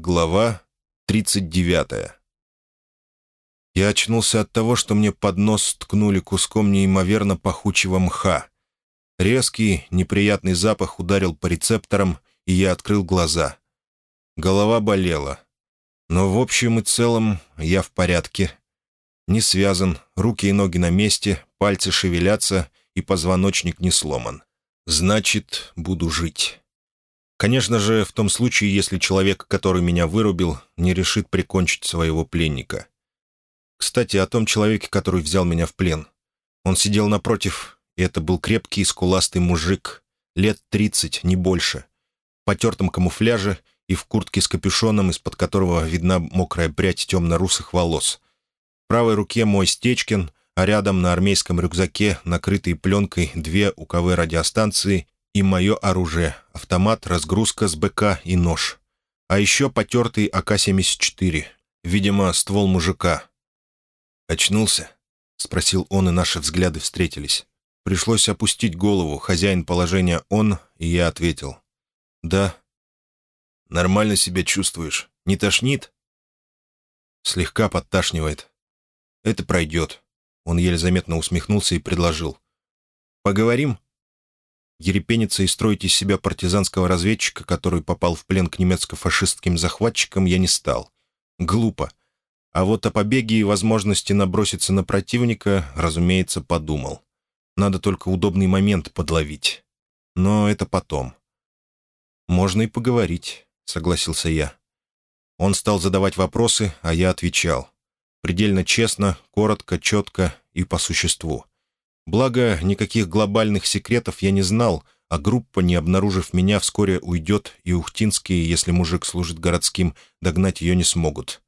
Глава 39 Я очнулся от того, что мне под нос ткнули куском неимоверно пахучего мха. Резкий, неприятный запах ударил по рецепторам, и я открыл глаза. Голова болела. Но в общем и целом я в порядке. Не связан, руки и ноги на месте, пальцы шевелятся, и позвоночник не сломан. Значит, буду жить. Конечно же, в том случае, если человек, который меня вырубил, не решит прикончить своего пленника. Кстати, о том человеке, который взял меня в плен. Он сидел напротив, и это был крепкий, скуластый мужик, лет тридцать, не больше, в потертом камуфляже и в куртке с капюшоном, из-под которого видна мокрая прядь темно-русых волос. В правой руке мой Стечкин, а рядом на армейском рюкзаке, накрытые пленкой, две УКВ-радиостанции и мое оружие — автомат, разгрузка с БК и нож. А еще потертый АК-74, видимо, ствол мужика. «Очнулся?» — спросил он, и наши взгляды встретились. Пришлось опустить голову, хозяин положения он, и я ответил. «Да». «Нормально себя чувствуешь? Не тошнит?» Слегка подташнивает. «Это пройдет». Он еле заметно усмехнулся и предложил. «Поговорим?» Ерепениться и строить из себя партизанского разведчика, который попал в плен к немецко-фашистским захватчикам, я не стал. Глупо. А вот о побеге и возможности наброситься на противника, разумеется, подумал. Надо только удобный момент подловить. Но это потом. «Можно и поговорить», — согласился я. Он стал задавать вопросы, а я отвечал. Предельно честно, коротко, четко и по существу. Благо, никаких глобальных секретов я не знал, а группа, не обнаружив меня, вскоре уйдет, и ухтинские, если мужик служит городским, догнать ее не смогут.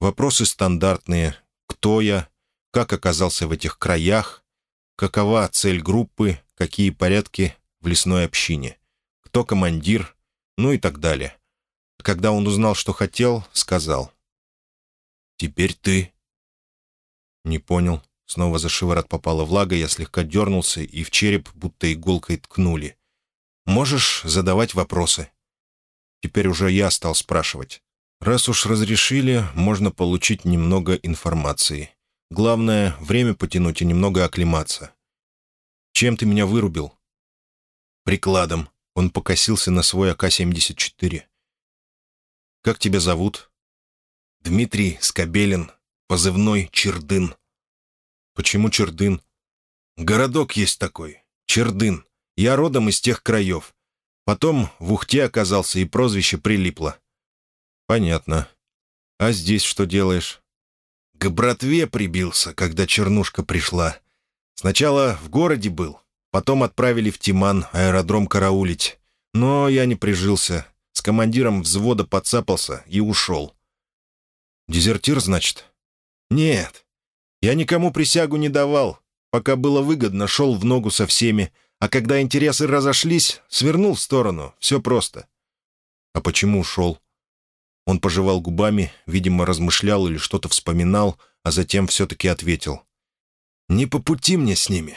Вопросы стандартные. Кто я? Как оказался в этих краях? Какова цель группы? Какие порядки в лесной общине? Кто командир? Ну и так далее. Когда он узнал, что хотел, сказал. «Теперь ты». Не понял. Снова за шиворот попала влага, я слегка дернулся, и в череп будто иголкой ткнули. «Можешь задавать вопросы?» Теперь уже я стал спрашивать. Раз уж разрешили, можно получить немного информации. Главное — время потянуть и немного оклематься. «Чем ты меня вырубил?» «Прикладом». Он покосился на свой АК-74. «Как тебя зовут?» Дмитрий Скобелин, позывной Чердын. Почему Чердын? Городок есть такой, Чердын. Я родом из тех краев. Потом в Ухте оказался, и прозвище прилипло. Понятно. А здесь что делаешь? К братве прибился, когда чернушка пришла. Сначала в городе был, потом отправили в Тиман аэродром караулить. Но я не прижился. С командиром взвода подцапался и ушел. «Дезертир, значит?» «Нет. Я никому присягу не давал. Пока было выгодно, шел в ногу со всеми, а когда интересы разошлись, свернул в сторону. Все просто». «А почему ушел?» Он пожевал губами, видимо, размышлял или что-то вспоминал, а затем все-таки ответил. «Не по пути мне с ними.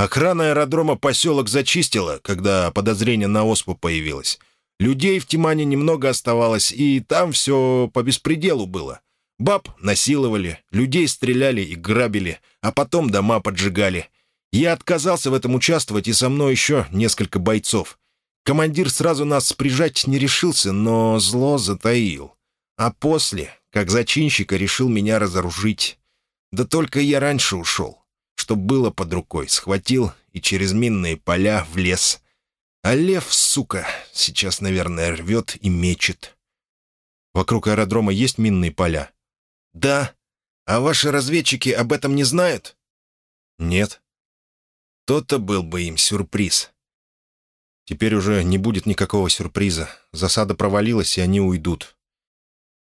Охрана аэродрома поселок зачистила, когда подозрение на оспу появилось. Людей в Тимане немного оставалось, и там все по беспределу было. Баб насиловали, людей стреляли и грабили, а потом дома поджигали. Я отказался в этом участвовать, и со мной еще несколько бойцов. Командир сразу нас прижать не решился, но зло затаил. А после, как зачинщика, решил меня разоружить. Да только я раньше ушел. Что было под рукой, схватил и через минные поля в лес. А лев, сука, сейчас, наверное, рвет и мечет. Вокруг аэродрома есть минные поля? Да. А ваши разведчики об этом не знают? Нет. То-то был бы им сюрприз. Теперь уже не будет никакого сюрприза. Засада провалилась, и они уйдут.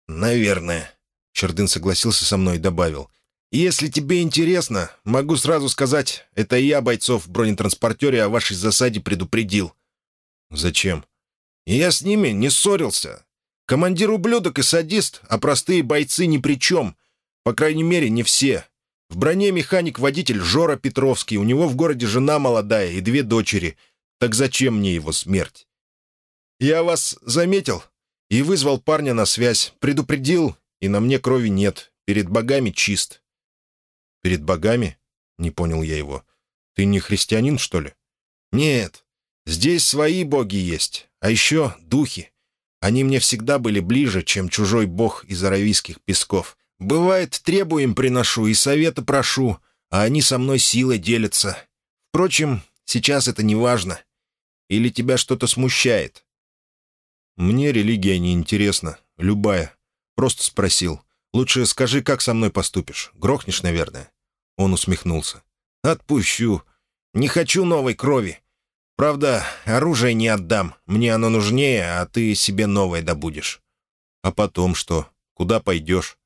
Наверное. Чердын согласился со мной и добавил. «Если тебе интересно, могу сразу сказать, это я бойцов в бронетранспортере о вашей засаде предупредил. «Зачем?» «Я с ними не ссорился. Командир ублюдок и садист, а простые бойцы ни при чем. По крайней мере, не все. В броне механик-водитель Жора Петровский, у него в городе жена молодая и две дочери. Так зачем мне его смерть?» «Я вас заметил. И вызвал парня на связь, предупредил, и на мне крови нет, перед богами чист». «Перед богами?» — не понял я его. «Ты не христианин, что ли?» «Нет, здесь свои боги есть, а еще духи. Они мне всегда были ближе, чем чужой бог из аравийских песков. Бывает, требую им приношу и совета прошу, а они со мной силой делятся. Впрочем, сейчас это не важно. Или тебя что-то смущает?» «Мне религия не интересна, любая. Просто спросил. Лучше скажи, как со мной поступишь. Грохнешь, наверное?» Он усмехнулся. «Отпущу. Не хочу новой крови. Правда, оружие не отдам. Мне оно нужнее, а ты себе новое добудешь. А потом что? Куда пойдешь?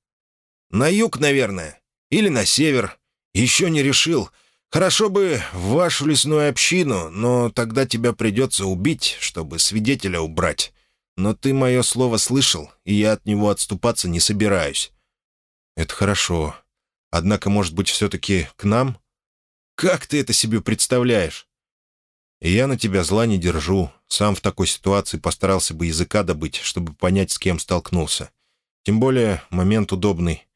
На юг, наверное. Или на север. Еще не решил. Хорошо бы в вашу лесную общину, но тогда тебя придется убить, чтобы свидетеля убрать. Но ты мое слово слышал, и я от него отступаться не собираюсь. Это хорошо. Однако, может быть, все-таки к нам? Как ты это себе представляешь? И я на тебя зла не держу. Сам в такой ситуации постарался бы языка добыть, чтобы понять, с кем столкнулся. Тем более момент удобный.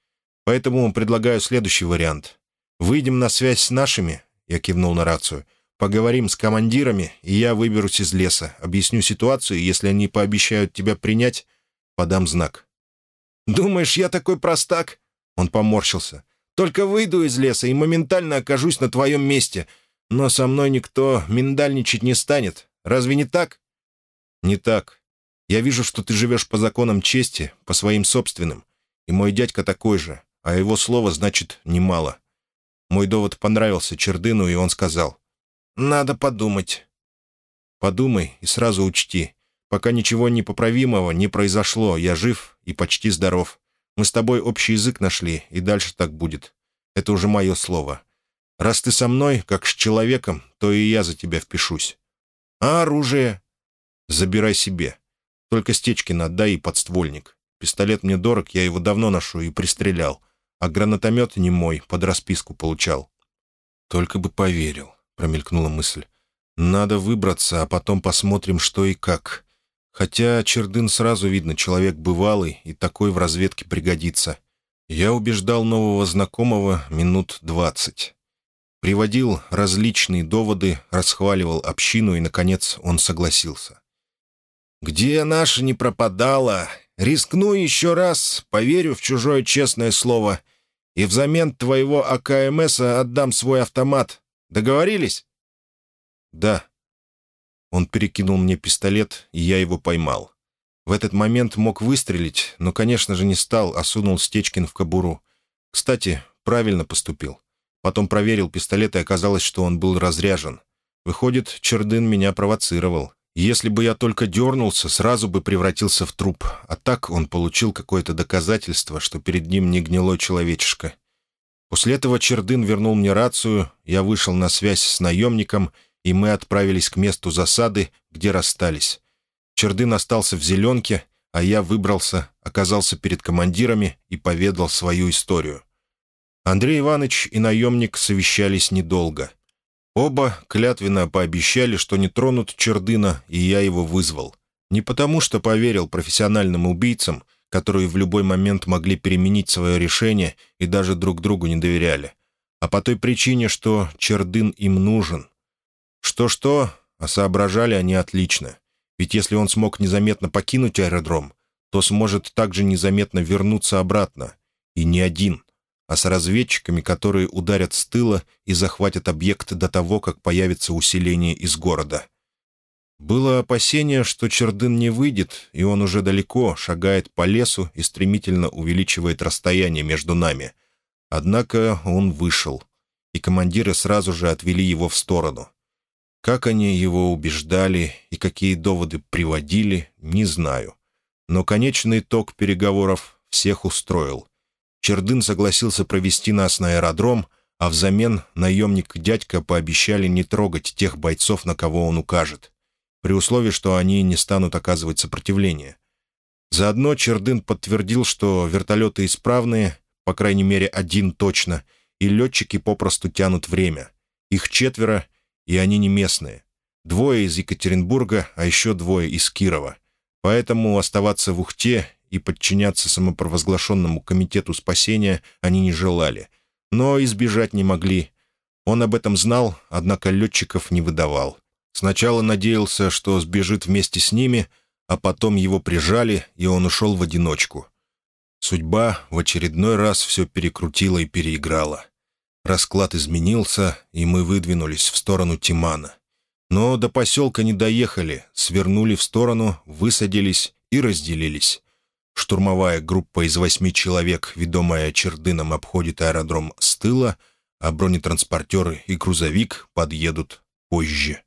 Поэтому предлагаю следующий вариант. Выйдем на связь с нашими, я кивнул на рацию, поговорим с командирами, и я выберусь из леса, объясню ситуацию, и если они пообещают тебя принять, подам знак. «Думаешь, я такой простак?» Он поморщился. «Только выйду из леса и моментально окажусь на твоем месте, но со мной никто миндальничать не станет. Разве не так?» «Не так. Я вижу, что ты живешь по законам чести, по своим собственным. И мой дядька такой же, а его слово значит немало». Мой довод понравился Чердыну, и он сказал. «Надо подумать». «Подумай и сразу учти. Пока ничего непоправимого не произошло, я жив и почти здоров. Мы с тобой общий язык нашли, и дальше так будет. Это уже мое слово. Раз ты со мной, как с человеком, то и я за тебя впишусь. А оружие? Забирай себе. Только Стечкин отдай и подствольник. Пистолет мне дорог, я его давно ношу и пристрелял. А гранатомет не мой, под расписку получал. Только бы поверил, промелькнула мысль. Надо выбраться, а потом посмотрим, что и как. Хотя Чердын сразу видно, человек бывалый, и такой в разведке пригодится. Я убеждал нового знакомого минут двадцать. Приводил различные доводы, расхваливал общину, и, наконец, он согласился. «Где наша не пропадала? Рискну еще раз, поверю в чужое честное слово, и взамен твоего АКМСа отдам свой автомат. Договорились?» «Да». Он перекинул мне пистолет, и я его поймал. В этот момент мог выстрелить, но, конечно же, не стал, а сунул Стечкин в кобуру. Кстати, правильно поступил. Потом проверил пистолет, и оказалось, что он был разряжен. Выходит, Чердын меня провоцировал. Если бы я только дернулся, сразу бы превратился в труп. А так он получил какое-то доказательство, что перед ним не гнилой человечишка. После этого Чердын вернул мне рацию, я вышел на связь с наемником, и мы отправились к месту засады, где расстались. Чердын остался в зеленке, а я выбрался, оказался перед командирами и поведал свою историю. Андрей Иванович и наемник совещались недолго. Оба клятвенно пообещали, что не тронут Чердына, и я его вызвал. Не потому, что поверил профессиональным убийцам, которые в любой момент могли переменить свое решение и даже друг другу не доверяли, а по той причине, что Чердын им нужен. Что-что, а соображали они отлично. Ведь если он смог незаметно покинуть аэродром, то сможет также незаметно вернуться обратно. И не один а с разведчиками, которые ударят с тыла и захватят объект до того, как появится усиление из города. Было опасение, что Чердын не выйдет, и он уже далеко шагает по лесу и стремительно увеличивает расстояние между нами. Однако он вышел, и командиры сразу же отвели его в сторону. Как они его убеждали и какие доводы приводили, не знаю. Но конечный итог переговоров всех устроил. Чердын согласился провести нас на аэродром, а взамен наемник-дядька пообещали не трогать тех бойцов, на кого он укажет, при условии, что они не станут оказывать сопротивление. Заодно Чердын подтвердил, что вертолеты исправные, по крайней мере один точно, и летчики попросту тянут время. Их четверо, и они не местные. Двое из Екатеринбурга, а еще двое из Кирова. Поэтому оставаться в Ухте и подчиняться самопровозглашенному комитету спасения они не желали, но избежать не могли. Он об этом знал, однако летчиков не выдавал. Сначала надеялся, что сбежит вместе с ними, а потом его прижали, и он ушел в одиночку. Судьба в очередной раз все перекрутила и переиграла. Расклад изменился, и мы выдвинулись в сторону Тимана. Но до поселка не доехали, свернули в сторону, высадились и разделились. Штурмовая группа из восьми человек, ведомая Чердыном, обходит аэродром с тыла, а бронетранспортеры и грузовик подъедут позже.